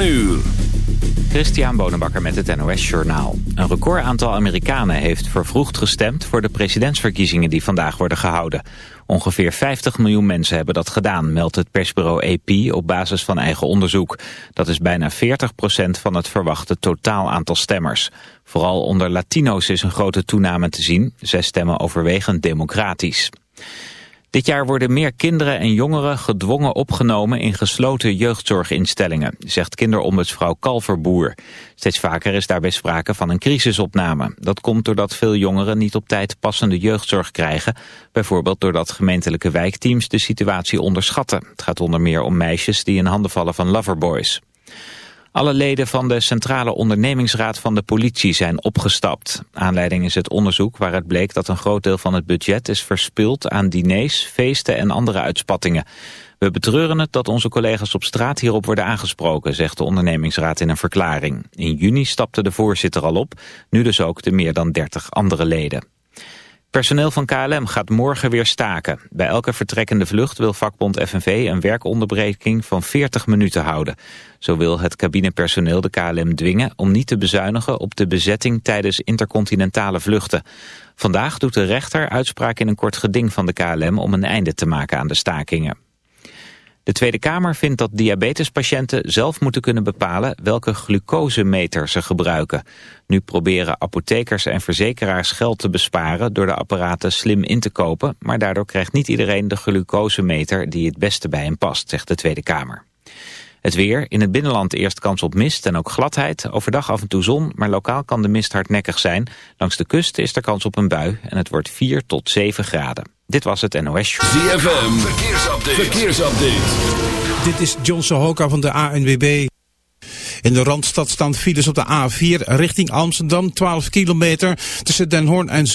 7 uur. Christian Bonenbakker met het NOS Journaal. Een record aantal Amerikanen heeft vervroegd gestemd... voor de presidentsverkiezingen die vandaag worden gehouden. Ongeveer 50 miljoen mensen hebben dat gedaan... meldt het persbureau AP op basis van eigen onderzoek. Dat is bijna 40% van het verwachte totaal aantal stemmers. Vooral onder Latino's is een grote toename te zien. Zij stemmen overwegend democratisch. Dit jaar worden meer kinderen en jongeren gedwongen opgenomen in gesloten jeugdzorginstellingen, zegt kinderombudsvrouw Kalverboer. Steeds vaker is daarbij sprake van een crisisopname. Dat komt doordat veel jongeren niet op tijd passende jeugdzorg krijgen, bijvoorbeeld doordat gemeentelijke wijkteams de situatie onderschatten. Het gaat onder meer om meisjes die in handen vallen van loverboys. Alle leden van de Centrale Ondernemingsraad van de politie zijn opgestapt. Aanleiding is het onderzoek waaruit bleek dat een groot deel van het budget is verspild aan diners, feesten en andere uitspattingen. We betreuren het dat onze collega's op straat hierop worden aangesproken, zegt de ondernemingsraad in een verklaring. In juni stapte de voorzitter al op, nu dus ook de meer dan 30 andere leden. Personeel van KLM gaat morgen weer staken. Bij elke vertrekkende vlucht wil vakbond FNV een werkonderbreking van 40 minuten houden. Zo wil het cabinepersoneel de KLM dwingen om niet te bezuinigen op de bezetting tijdens intercontinentale vluchten. Vandaag doet de rechter uitspraak in een kort geding van de KLM om een einde te maken aan de stakingen. De Tweede Kamer vindt dat diabetespatiënten zelf moeten kunnen bepalen welke glucosemeter ze gebruiken. Nu proberen apothekers en verzekeraars geld te besparen door de apparaten slim in te kopen, maar daardoor krijgt niet iedereen de glucosemeter die het beste bij hem past, zegt de Tweede Kamer. Het weer, in het binnenland eerst kans op mist en ook gladheid. Overdag af en toe zon, maar lokaal kan de mist hardnekkig zijn. Langs de kust is er kans op een bui en het wordt 4 tot 7 graden. Dit was het NOS Show. ZFM, verkeersupdate. verkeersupdate. Dit is John Sohoka van de ANWB. In de Randstad staan files op de A4 richting Amsterdam, 12 kilometer tussen Den Hoorn en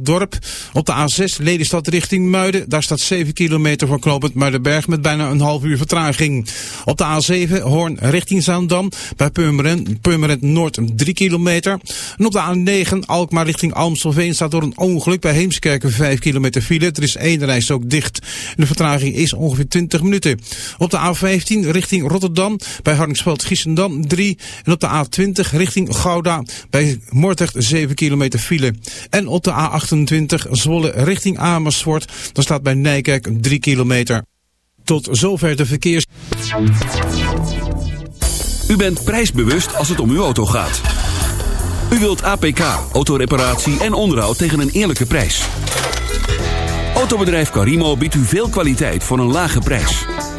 Dorp. Op de A6 Lelystad richting Muiden, daar staat 7 kilometer voor knooppunt Muidenberg met bijna een half uur vertraging. Op de A7 Hoorn richting Zaandam, bij Purmerend, Purmerend Noord 3 kilometer. En op de A9 Alkmaar richting Amstelveen staat door een ongeluk bij Heemskerken 5 kilometer file. Er is één reis ook dicht. De vertraging is ongeveer 20 minuten. Op de A15 richting Rotterdam, bij Hardingsveld-Giessendam 3. En op de A20 richting Gouda bij Moordrecht 7 kilometer file. En op de A28 Zwolle richting Amersfoort. Dan staat bij Nijkerk 3 kilometer. Tot zover de verkeers... U bent prijsbewust als het om uw auto gaat. U wilt APK, autoreparatie en onderhoud tegen een eerlijke prijs. Autobedrijf Carimo biedt u veel kwaliteit voor een lage prijs.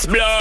Trumpets blow.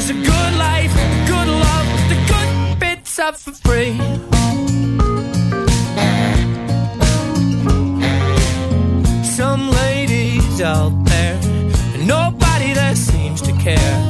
Cause a good life, good love, the good bits are for free. Some ladies out there, nobody that seems to care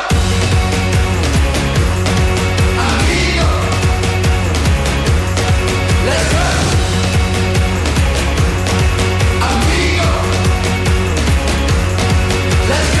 Let's go.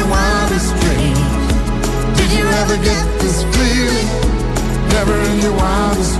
your wildest dreams? Did you ever get this feeling? Never in your wildest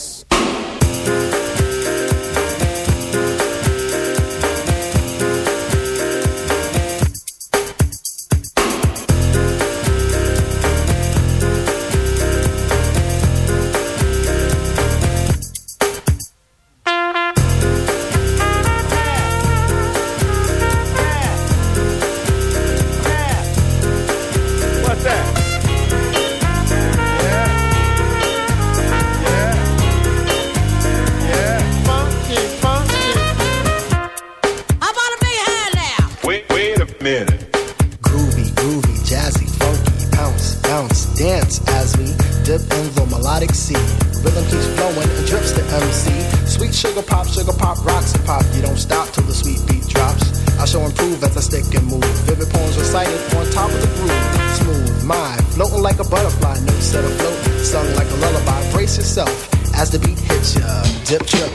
Bounce, dance as we dip in the melodic sea. Rhythm keeps flowing and drips to MC. Sweet sugar pop, sugar pop, rocks and pop. You don't stop till the sweet beat drops. I shall improve as I stick and move. Vivid poems recited on top of the groove. Smooth, mind, floating like a butterfly, no set afloat, sung like a lullaby. Brace yourself as the beat hits ya. Dip, trip,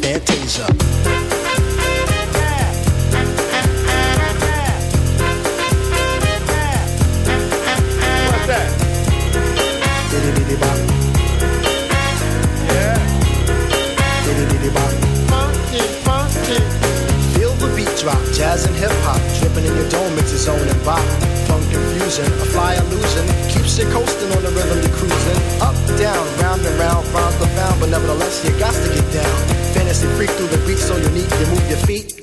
fantasia. Diddy bop. Yeah. Diddy bop. Funky, funky. Feel the beat drop, jazz and hip hop, dripping in your dome, it's a zone and bop. Funk confusion, a fly illusion, keeps you coasting on the rhythm you're cruising. Up, down, round and round, rhymes profound, but nevertheless you got to get down. Fantasy freak through the beat so unique, you move your feet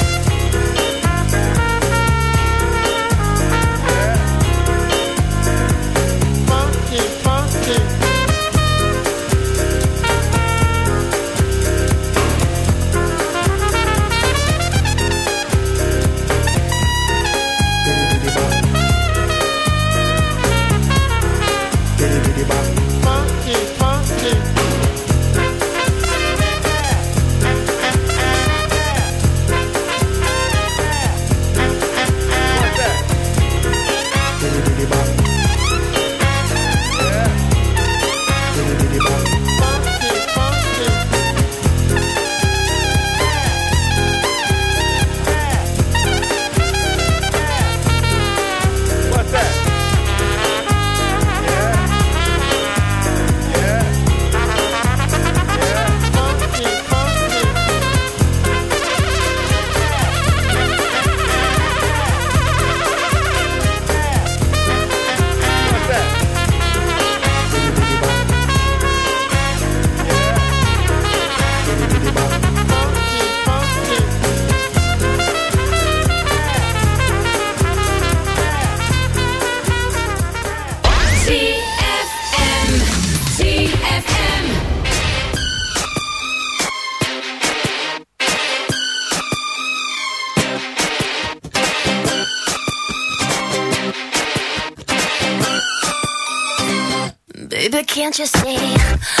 Can't you see